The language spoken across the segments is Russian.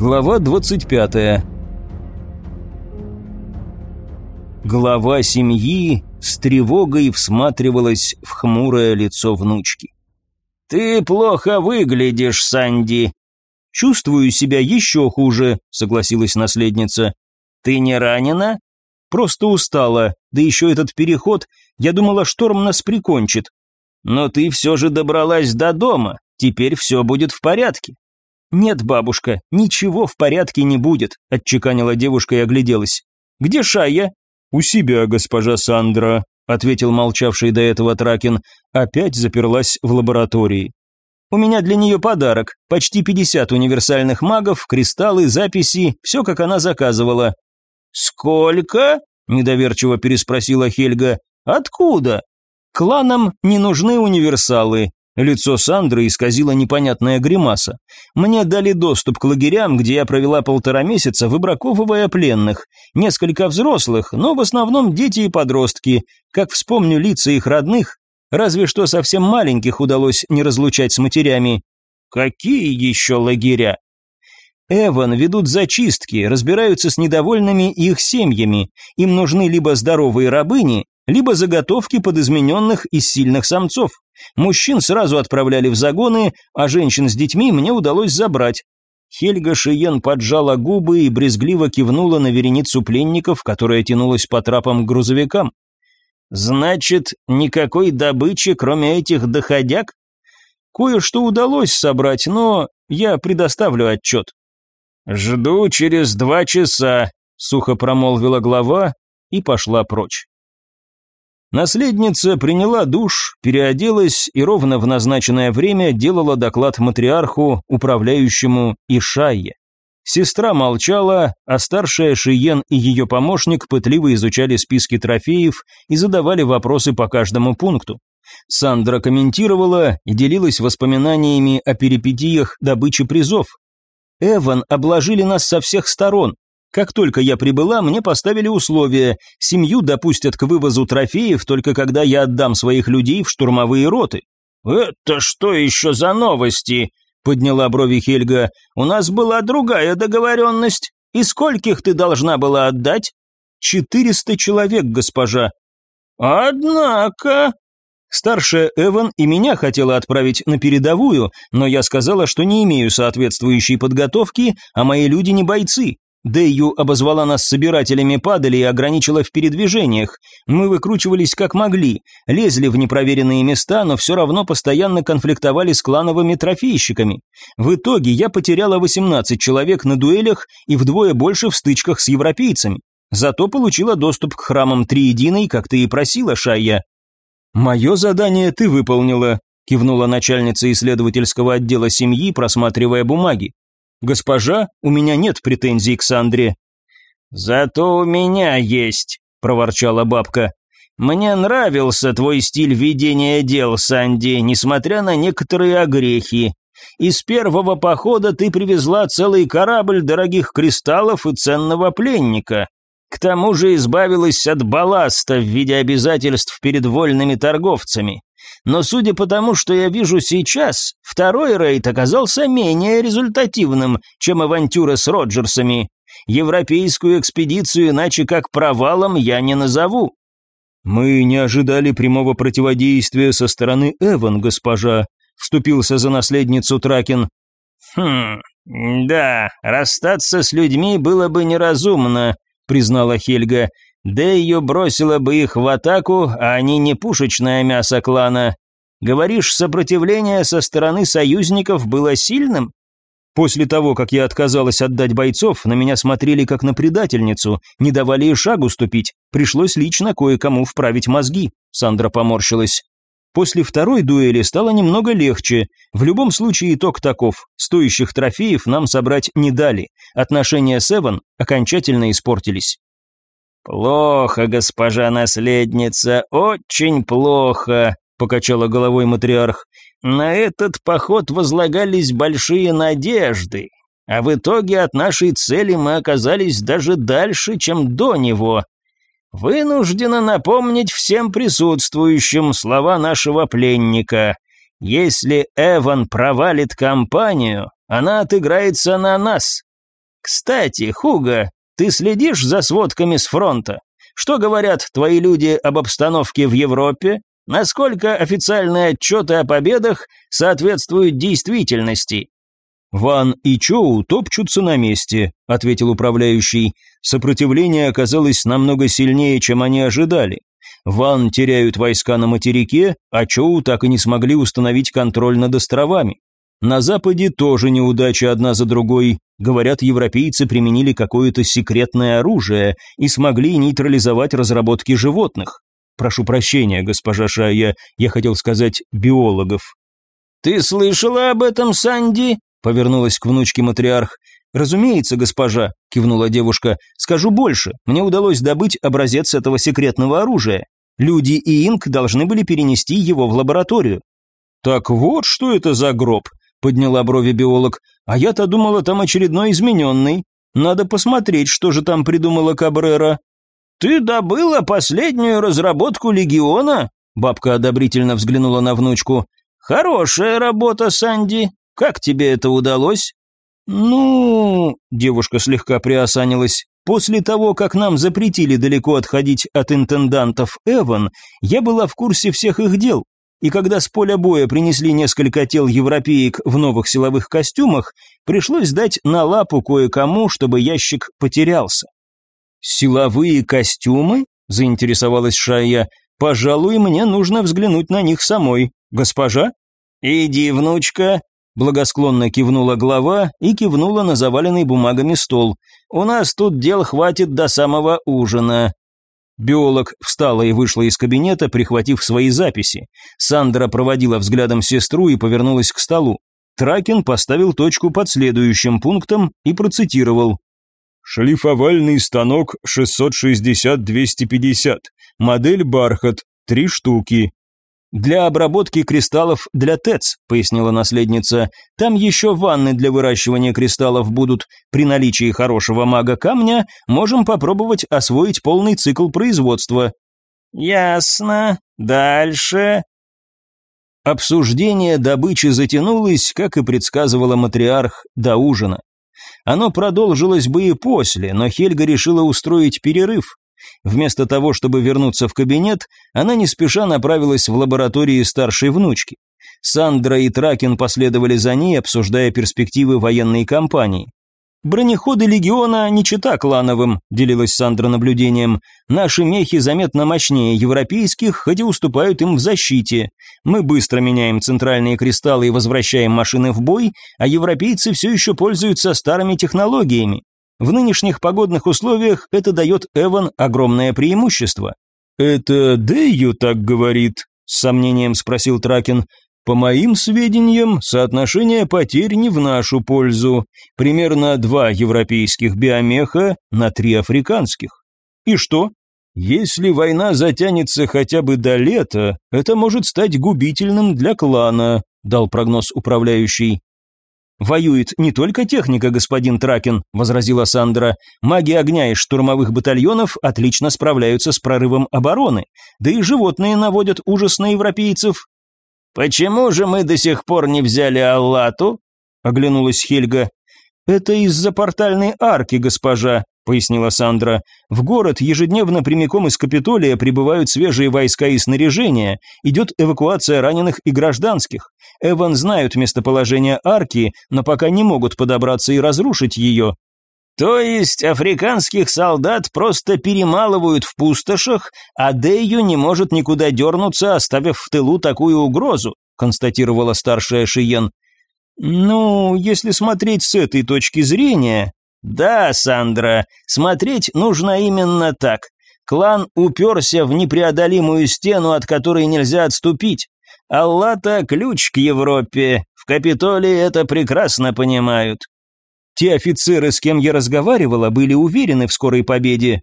Глава 25. Глава семьи с тревогой всматривалась в хмурое лицо внучки. «Ты плохо выглядишь, Санди». «Чувствую себя еще хуже», — согласилась наследница. «Ты не ранена?» «Просто устала, да еще этот переход, я думала, шторм нас прикончит». «Но ты все же добралась до дома, теперь все будет в порядке». «Нет, бабушка, ничего в порядке не будет», – отчеканила девушка и огляделась. «Где Шая?» «У себя, госпожа Сандра», – ответил молчавший до этого Тракин. Опять заперлась в лаборатории. «У меня для нее подарок. Почти 50 универсальных магов, кристаллы, записи, все, как она заказывала». «Сколько?» – недоверчиво переспросила Хельга. «Откуда?» «Кланам не нужны универсалы. Лицо Сандры исказило непонятная гримаса. Мне дали доступ к лагерям, где я провела полтора месяца, выбраковывая пленных. Несколько взрослых, но в основном дети и подростки. Как вспомню лица их родных, разве что совсем маленьких удалось не разлучать с матерями. Какие еще лагеря? Эван ведут зачистки, разбираются с недовольными их семьями. Им нужны либо здоровые рабыни, либо заготовки под измененных из сильных самцов. Мужчин сразу отправляли в загоны, а женщин с детьми мне удалось забрать. Хельга Шиен поджала губы и брезгливо кивнула на вереницу пленников, которая тянулась по трапам к грузовикам. «Значит, никакой добычи, кроме этих доходяг?» «Кое-что удалось собрать, но я предоставлю отчет». «Жду через два часа», — сухо промолвила глава и пошла прочь. Наследница приняла душ, переоделась и ровно в назначенное время делала доклад матриарху, управляющему Ишайе. Сестра молчала, а старшая Шиен и ее помощник пытливо изучали списки трофеев и задавали вопросы по каждому пункту. Сандра комментировала и делилась воспоминаниями о перипетиях добычи призов. «Эван обложили нас со всех сторон, как только я прибыла, мне поставили условие: семью допустят к вывозу трофеев только когда я отдам своих людей в штурмовые роты. Это что еще за новости? подняла брови Хельга. У нас была другая договоренность. И скольких ты должна была отдать? Четыреста человек, госпожа. Однако, Старшая Эван и меня хотела отправить на передовую, но я сказала, что не имею соответствующей подготовки, а мои люди не бойцы. Дэйю обозвала нас собирателями падали и ограничила в передвижениях. Мы выкручивались как могли, лезли в непроверенные места, но все равно постоянно конфликтовали с клановыми трофейщиками. В итоге я потеряла 18 человек на дуэлях и вдвое больше в стычках с европейцами. Зато получила доступ к храмам Триединой, как ты и просила, Шайя. «Мое задание ты выполнила», кивнула начальница исследовательского отдела семьи, просматривая бумаги. «Госпожа, у меня нет претензий к Сандре». «Зато у меня есть», – проворчала бабка. «Мне нравился твой стиль ведения дел, Санди, несмотря на некоторые огрехи. Из первого похода ты привезла целый корабль дорогих кристаллов и ценного пленника. К тому же избавилась от балласта в виде обязательств перед вольными торговцами но судя по тому, что я вижу сейчас, второй рейд оказался менее результативным, чем авантюра с Роджерсами. Европейскую экспедицию иначе как провалом я не назову. Мы не ожидали прямого противодействия со стороны Эван, госпожа, вступился за наследницу Тракин. Хм, да, расстаться с людьми было бы неразумно, признала Хельга. Да ее бросила бы их в атаку, а они не пушечное мясо клана. Говоришь, сопротивление со стороны союзников было сильным? После того, как я отказалась отдать бойцов, на меня смотрели как на предательницу, не давали и шагу ступить. Пришлось лично кое-кому вправить мозги. Сандра поморщилась. После второй дуэли стало немного легче. В любом случае итог таков. Стоящих трофеев нам собрать не дали. Отношения с Эван окончательно испортились. «Плохо, госпожа наследница, очень плохо», – покачала головой матриарх. «На этот поход возлагались большие надежды, а в итоге от нашей цели мы оказались даже дальше, чем до него. Вынуждена напомнить всем присутствующим слова нашего пленника. Если Эван провалит кампанию, она отыграется на нас. Кстати, Хуга, ты следишь за сводками с фронта? Что говорят твои люди об обстановке в Европе? Насколько официальные отчеты о победах соответствуют действительности? «Ван и Чоу топчутся на месте», — ответил управляющий. «Сопротивление оказалось намного сильнее, чем они ожидали. Ван теряют войска на материке, а Чоу так и не смогли установить контроль над островами. На Западе тоже неудачи одна за другой. Говорят, европейцы применили какое-то секретное оружие и смогли нейтрализовать разработки животных. Прошу прощения, госпожа Шая, я хотел сказать биологов. «Ты слышала об этом, Санди?» Повернулась к внучке матриарх. «Разумеется, госпожа», – кивнула девушка. «Скажу больше. Мне удалось добыть образец этого секретного оружия. Люди и Инк должны были перенести его в лабораторию». «Так вот, что это за гроб?» – подняла брови биолог. «А я-то думала, там очередной измененный. Надо посмотреть, что же там придумала Кабрера». «Ты добыла последнюю разработку Легиона?» Бабка одобрительно взглянула на внучку. «Хорошая работа, Санди. Как тебе это удалось?» «Ну...» – девушка слегка приосанилась. «После того, как нам запретили далеко отходить от интендантов Эван, я была в курсе всех их дел. И когда с поля боя принесли несколько тел европеек в новых силовых костюмах, пришлось дать на лапу кое-кому, чтобы ящик потерялся». «Силовые костюмы?» – заинтересовалась Шая. «Пожалуй, мне нужно взглянуть на них самой. Госпожа?» «Иди, внучка, Благосклонно кивнула глава и кивнула на заваленный бумагами стол. «У нас тут дел хватит до самого ужина». Биолог встала и вышла из кабинета, прихватив свои записи. Сандра проводила взглядом сестру и повернулась к столу. Тракен поставил точку под следующим пунктом и процитировал. «Шлифовальный станок 660-250, модель «Бархат», три штуки, «Для обработки кристаллов для ТЭЦ», — пояснила наследница. «Там еще ванны для выращивания кристаллов будут. При наличии хорошего мага камня можем попробовать освоить полный цикл производства». «Ясно. Дальше». Обсуждение добычи затянулось, как и предсказывала матриарх, до ужина. Оно продолжилось бы и после, но Хельга решила устроить перерыв. Вместо того, чтобы вернуться в кабинет, она не спеша направилась в лаборатории старшей внучки. Сандра и Тракин последовали за ней, обсуждая перспективы военной кампании. «Бронеходы Легиона не чита клановым», – делилась Сандра наблюдением. «Наши мехи заметно мощнее европейских, хотя уступают им в защите. Мы быстро меняем центральные кристаллы и возвращаем машины в бой, а европейцы все еще пользуются старыми технологиями. В нынешних погодных условиях это дает Эван огромное преимущество. «Это Дэйю так говорит?» – с сомнением спросил Тракен. «По моим сведениям, соотношение потерь не в нашу пользу. Примерно два европейских биомеха на три африканских. И что? Если война затянется хотя бы до лета, это может стать губительным для клана», – дал прогноз управляющий. «Воюет не только техника, господин Тракен», – возразила Сандра. «Маги огня из штурмовых батальонов отлично справляются с прорывом обороны, да и животные наводят ужас на европейцев». «Почему же мы до сих пор не взяли Аллату?» – оглянулась Хельга. «Это из-за портальной арки, госпожа», – пояснила Сандра. «В город ежедневно прямиком из Капитолия прибывают свежие войска и снаряжение, идет эвакуация раненых и гражданских. Эван знают местоположение арки, но пока не могут подобраться и разрушить ее». «То есть африканских солдат просто перемалывают в пустошах, а Дэйю не может никуда дернуться, оставив в тылу такую угрозу», констатировала старшая Шиен. «Ну, если смотреть с этой точки зрения...» «Да, Сандра, смотреть нужно именно так. Клан уперся в непреодолимую стену, от которой нельзя отступить. Аллата – ключ к Европе. В Капитолии это прекрасно понимают. Те офицеры, с кем я разговаривала, были уверены в скорой победе.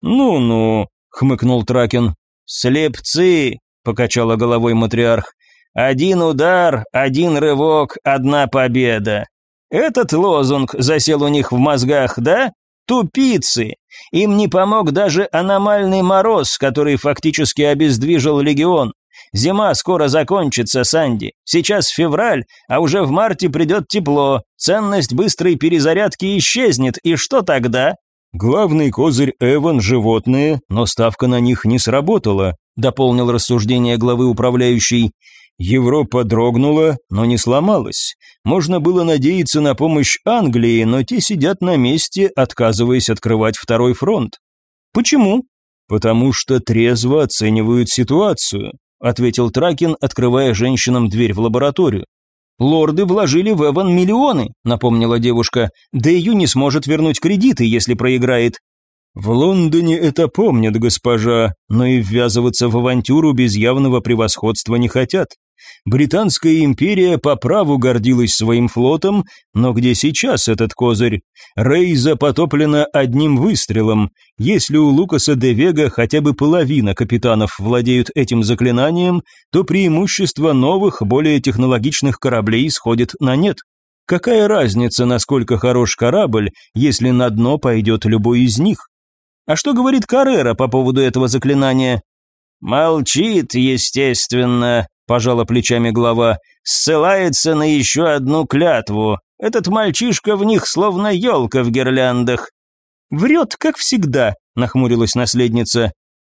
«Ну-ну», – хмыкнул Тракен. «Слепцы», – покачала головой матриарх. «Один удар, один рывок, одна победа. Этот лозунг засел у них в мозгах, да? Тупицы. Им не помог даже аномальный мороз, который фактически обездвижил легион. Зима скоро закончится, Санди. Сейчас февраль, а уже в марте придет тепло. Ценность быстрой перезарядки исчезнет, и что тогда? Главный козырь Эван – животные, но ставка на них не сработала, дополнил рассуждение главы управляющей. Европа дрогнула, но не сломалась. Можно было надеяться на помощь Англии, но те сидят на месте, отказываясь открывать второй фронт. Почему? Потому что трезво оценивают ситуацию, ответил Тракин, открывая женщинам дверь в лабораторию. «Лорды вложили в Эван миллионы», — напомнила девушка. «Дэйю не сможет вернуть кредиты, если проиграет». «В Лондоне это помнят, госпожа, но и ввязываться в авантюру без явного превосходства не хотят. Британская империя по праву гордилась своим флотом, но где сейчас этот козырь? Рейза потоплена одним выстрелом. Если у Лукаса де Вега хотя бы половина капитанов владеют этим заклинанием, то преимущество новых, более технологичных кораблей сходит на нет. Какая разница, насколько хорош корабль, если на дно пойдет любой из них? А что говорит Каррера по поводу этого заклинания? Молчит, естественно, пожала плечами глава, ссылается на еще одну клятву. Этот мальчишка в них словно елка в гирляндах. Врет, как всегда, нахмурилась наследница.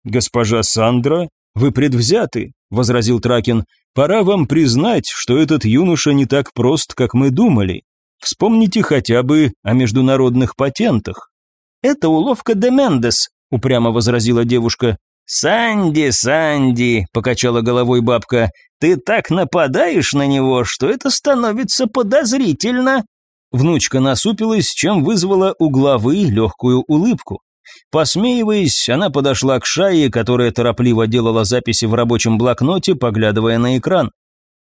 Госпожа Сандра, вы предвзяты, возразил Тракин. Пора вам признать, что этот юноша не так прост, как мы думали. Вспомните хотя бы о международных патентах. Это уловка де Мендес, упрямо возразила девушка. «Санди, Санди», — покачала головой бабка, — «ты так нападаешь на него, что это становится подозрительно». Внучка насупилась, чем вызвала у главы легкую улыбку. Посмеиваясь, она подошла к Шае, которая торопливо делала записи в рабочем блокноте, поглядывая на экран.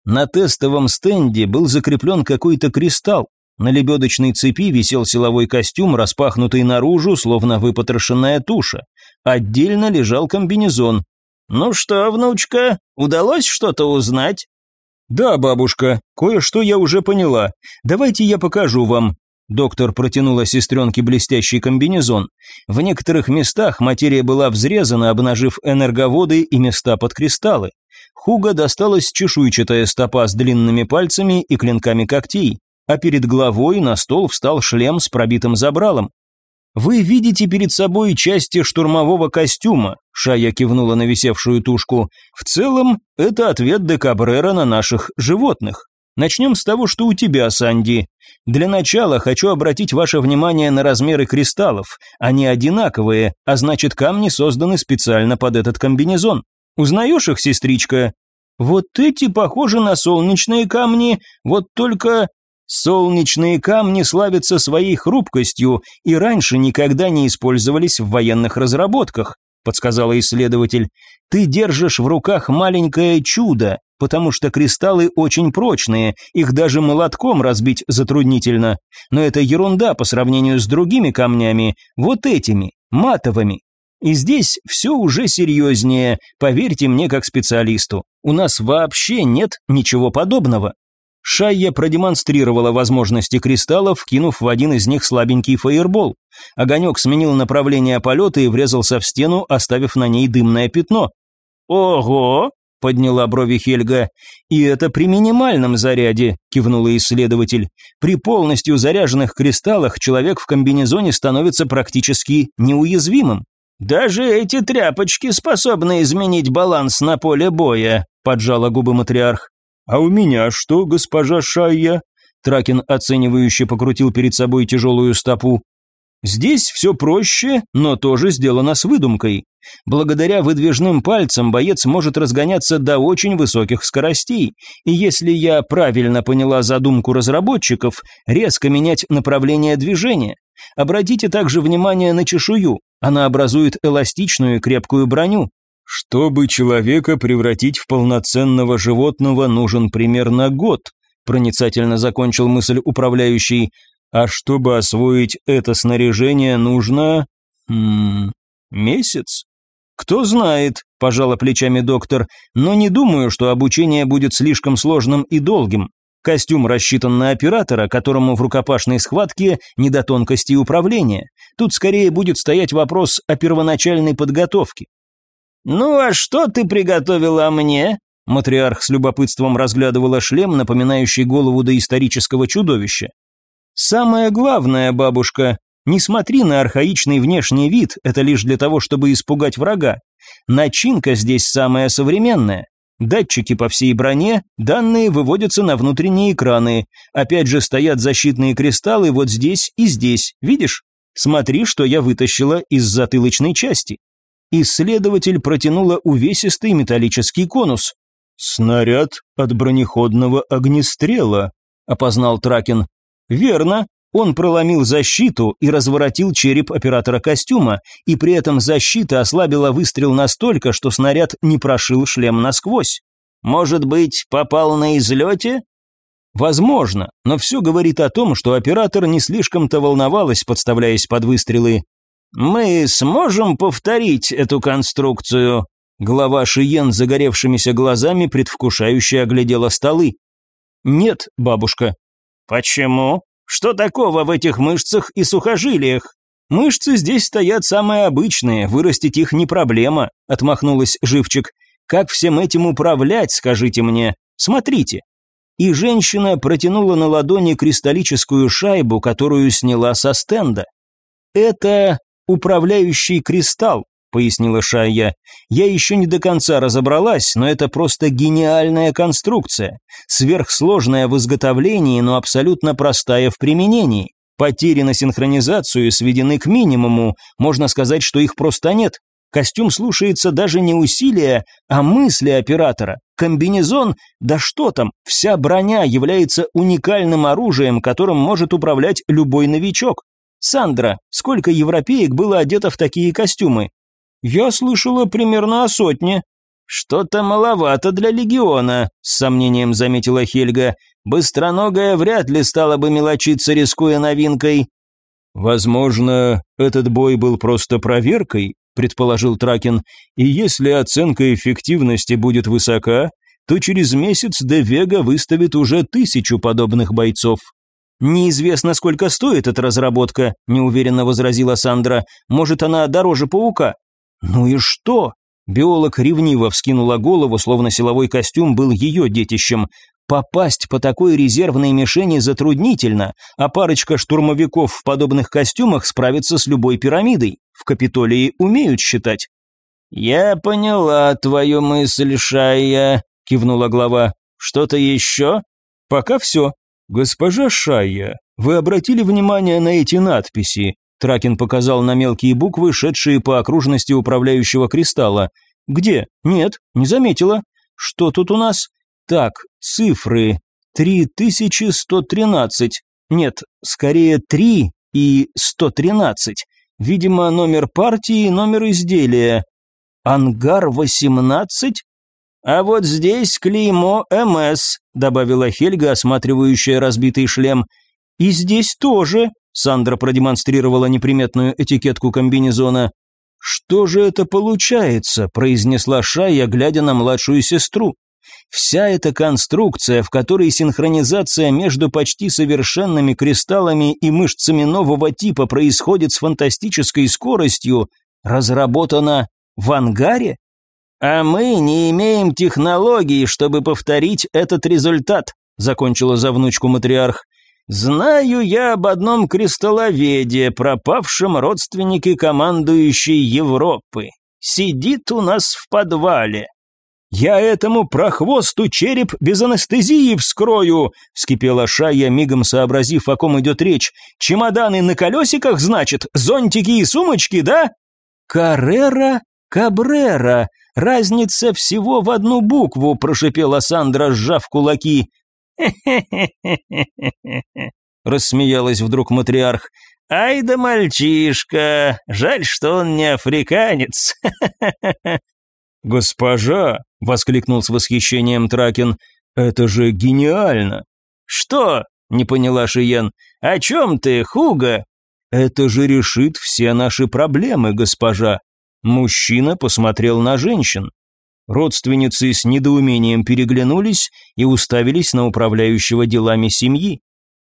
На тестовом стенде был закреплен какой-то кристалл. На лебедочной цепи висел силовой костюм, распахнутый наружу, словно выпотрошенная туша. Отдельно лежал комбинезон. «Ну что, внучка, удалось что-то узнать?» «Да, бабушка, кое-что я уже поняла. Давайте я покажу вам». Доктор протянула сестренке блестящий комбинезон. В некоторых местах материя была взрезана, обнажив энерговоды и места под кристаллы. Хуга досталась чешуйчатая стопа с длинными пальцами и клинками когтей а перед головой на стол встал шлем с пробитым забралом. «Вы видите перед собой части штурмового костюма», Шая кивнула на висевшую тушку. «В целом, это ответ де Кабрера на наших животных. Начнем с того, что у тебя, Санди. Для начала хочу обратить ваше внимание на размеры кристаллов. Они одинаковые, а значит камни созданы специально под этот комбинезон. Узнаешь их, сестричка? Вот эти похожи на солнечные камни, вот только Солнечные камни славятся своей хрупкостью и раньше никогда не использовались в военных разработках, подсказала исследователь. Ты держишь в руках маленькое чудо, потому что кристаллы очень прочные, их даже молотком разбить затруднительно. Но это ерунда по сравнению с другими камнями, вот этими, матовыми. И здесь все уже серьезнее, поверьте мне как специалисту. У нас вообще нет ничего подобного. Шайя продемонстрировала возможности кристаллов, кинув в один из них слабенький фаербол. Огонек сменил направление полета и врезался в стену, оставив на ней дымное пятно. «Ого!» – подняла брови Хельга. «И это при минимальном заряде», – кивнула исследователь. «При полностью заряженных кристаллах человек в комбинезоне становится практически неуязвимым». «Даже эти тряпочки способны изменить баланс на поле боя», – поджала губы матриарх. «А у меня что, госпожа Шайя?» Тракин оценивающе покрутил перед собой тяжелую стопу. Здесь все проще, но тоже сделано с выдумкой. Благодаря выдвижным пальцам боец может разгоняться до очень высоких скоростей, и если я правильно поняла задумку разработчиков, резко менять направление движения. Обратите также внимание на чешую, она образует эластичную крепкую броню. Чтобы человека превратить в полноценного животного, нужен примерно год, проницательно закончил мысль управляющий. А чтобы освоить это снаряжение, нужно... Хм, месяц? Кто знает, пожала плечами доктор, но не думаю, что обучение будет слишком сложным и долгим. Костюм рассчитан на оператора, которому в рукопашной схватке не до тонкостей управления. Тут скорее будет стоять вопрос о первоначальной подготовке. «Ну а что ты приготовила мне?» Матриарх с любопытством разглядывала шлем, напоминающий голову доисторического чудовища. «Самое главное, бабушка, не смотри на архаичный внешний вид, это лишь для того, чтобы испугать врага. Начинка здесь самая современная. Датчики по всей броне, данные выводятся на внутренние экраны. Опять же стоят защитные кристаллы вот здесь и здесь, видишь? Смотри, что я вытащила из затылочной части. Исследователь протянула увесистый металлический конус. «Снаряд от бронеходного огнестрела», — опознал Тракин. «Верно, он проломил защиту и разворотил череп оператора костюма, и при этом защита ослабила выстрел настолько, что снаряд не прошил шлем насквозь. Может быть, попал на излете? Возможно, но все говорит о том, что оператор не слишком-то волновалась, подставляясь под выстрелы. «Мы сможем повторить эту конструкцию?» Глава Шиен загоревшимися глазами предвкушающе оглядела столы. «Нет, бабушка». «Почему? Что такого в этих мышцах и сухожилиях?» «Мышцы здесь стоят самые обычные, вырастить их не проблема», — отмахнулась Живчик. «Как всем этим управлять, скажите мне? Смотрите». И женщина протянула на ладони кристаллическую шайбу, которую сняла со стенда. «Это управляющий кристалл», — пояснила Шая. «Я еще не до конца разобралась, но это просто гениальная конструкция. Сверхсложная в изготовлении, но абсолютно простая в применении. Потери на синхронизацию сведены к минимуму, можно сказать, что их просто нет. Костюм слушается даже не усилия, а мысли оператора. Комбинезон, да что там, вся броня является уникальным оружием, которым может управлять любой новичок. Сандра, сколько европеек было одето в такие костюмы? Я слышала примерно о сотне. Что-то маловато для легиона, с сомнением заметила Хельга. Быстроногая вряд ли стала бы мелочиться, рискуя новинкой. Возможно, этот бой был просто проверкой, предположил Тракин. И если оценка эффективности будет высока, то через месяц Девега выставит уже тысячу подобных бойцов. «Неизвестно, сколько стоит эта разработка», – неуверенно возразила Сандра. «Может, она дороже паука?» «Ну и что?» Биолог ревниво вскинула голову, словно силовой костюм был ее детищем. Попасть по такой резервной мишени затруднительно, а парочка штурмовиков в подобных костюмах справится с любой пирамидой. В Капитолии умеют считать. «Я поняла твою мысль, Шая», – кивнула глава. «Что-то еще?» «Пока все», «Госпожа Шайя, вы обратили внимание на эти надписи?» Тракин показал на мелкие буквы, шедшие по окружности управляющего кристалла. «Где? Нет, не заметила. Что тут у нас? Так, цифры. 3113. Нет, скорее 3 и 113. Видимо, номер партии и номер изделия. Ангар 18? «А вот здесь клеймо МС», — добавила Хельга, осматривающая разбитый шлем. «И здесь тоже», — Сандра продемонстрировала неприметную этикетку комбинезона. «Что же это получается?» – произнесла Шая, глядя на младшую сестру. Вся эта конструкция, в которой синхронизация между почти совершенными кристаллами и мышцами нового типа происходит с фантастической скоростью, разработана в ангаре? «А мы не имеем технологий, чтобы повторить этот результат», закончила за внучку матриарх. «Знаю я об одном кристалловеде, пропавшем родственнике командующей Европы. Сидит у нас в подвале». «Я этому прохвосту череп без анестезии вскрою!» — вскипела Шая, мигом сообразив, о ком идет речь. «Чемоданы на колесиках, значит? Зонтики и сумочки, да?» «Каррера Кабрера! Разница всего в одну букву!» – прошипела Сандра, сжав кулаки. рассмеялась вдруг матриарх. «Ай да мальчишка! Жаль, что он не африканец!» «Госпожа!» – воскликнул с восхищением Тракин. «Это же гениально!» «Что?» – не поняла Шиен. «О чем ты, Хуга?» «Это же решит все наши проблемы, госпожа!» Мужчина посмотрел на женщин. Родственницы с недоумением переглянулись и уставились на управляющего делами семьи.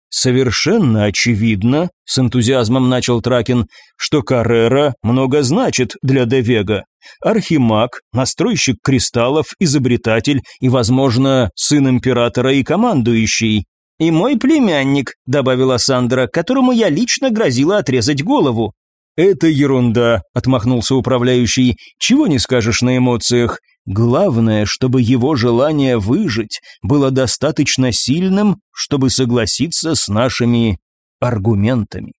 «Совершенно очевидно», — с энтузиазмом начал Тракин, «что Каррера много значит для Девега. Архимаг, настройщик кристаллов, изобретатель и, возможно, сын императора и командующий. «И мой племянник», — добавила Сандра, которому я лично грозила отрезать голову. «Это ерунда», — отмахнулся управляющий. «Чего не скажешь на эмоциях. Главное, чтобы его желание выжить было достаточно сильным, чтобы согласиться с нашими аргументами».